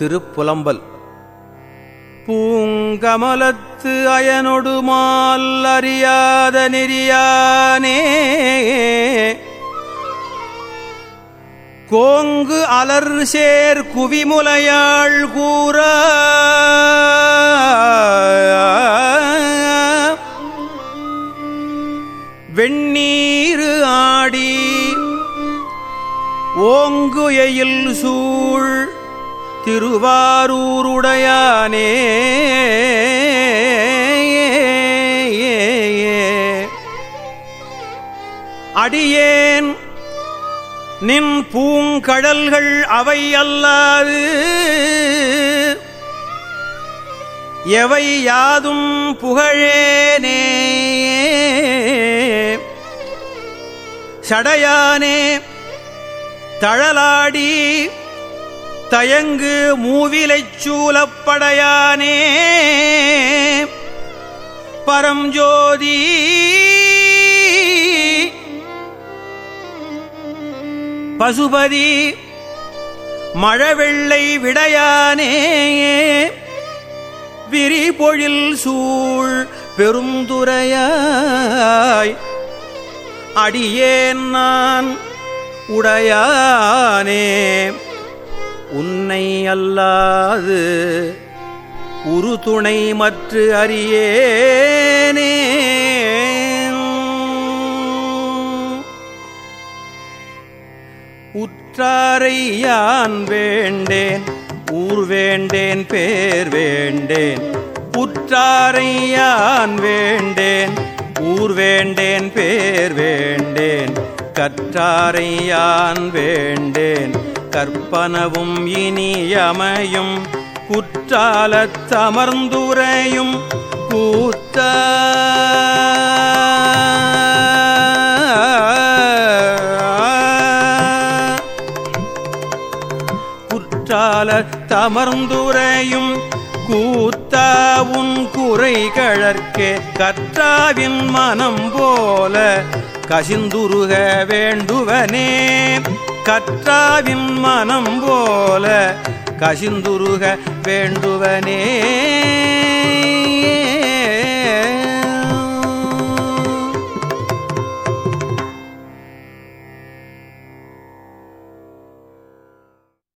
திருப்புலம்பல். பூங்கமலத்து அயனொடு mall அறியாத நெறியானே. கோங்கு அலர் சேர் குவிமுலையாள் கூற. வெண்ணீரு ஆடி ஓங்கு எயில் சூழ் திருவாரூருடையானே. அடியேன் நின் பூங்கடல்கள் அவை அல்லாது. எவை யாதும் புகழேனே. சடையானே தழலாடி தயங்கு மூவிலைச் சூலப்படையானே. பரஞ்சோதி பசுபதி மழவெள்ளை விடையானே. விரிபொழில் சூழ் பெருந்துரையாய் அடியேன் நான் உடையானே. உன்னை அல்லாது உரு துணை மற்று அறியேனே. உற்றாரை யான் வேண்டேன் ஊர் வேண்டேன் பேர் வேண்டேன். உற்றாரை யான் வேண்டேன் ஊர் வேண்டேன் பேர் வேண்டேன். கற்றாரை யான் வேண்டேன் கற்பனவும் இனியமையும் குற்றாலத்தமர்ந்துரையும் கூத்த. குற்றால தமர்ந்துரையும் கூத்த உன் குறை கழற்கே கற்றாவின் மனம் போல கசிந்துருக வேண்டுவனே. கற்றாவின் மனம் போல கசிந்துருக வேண்டுவனே.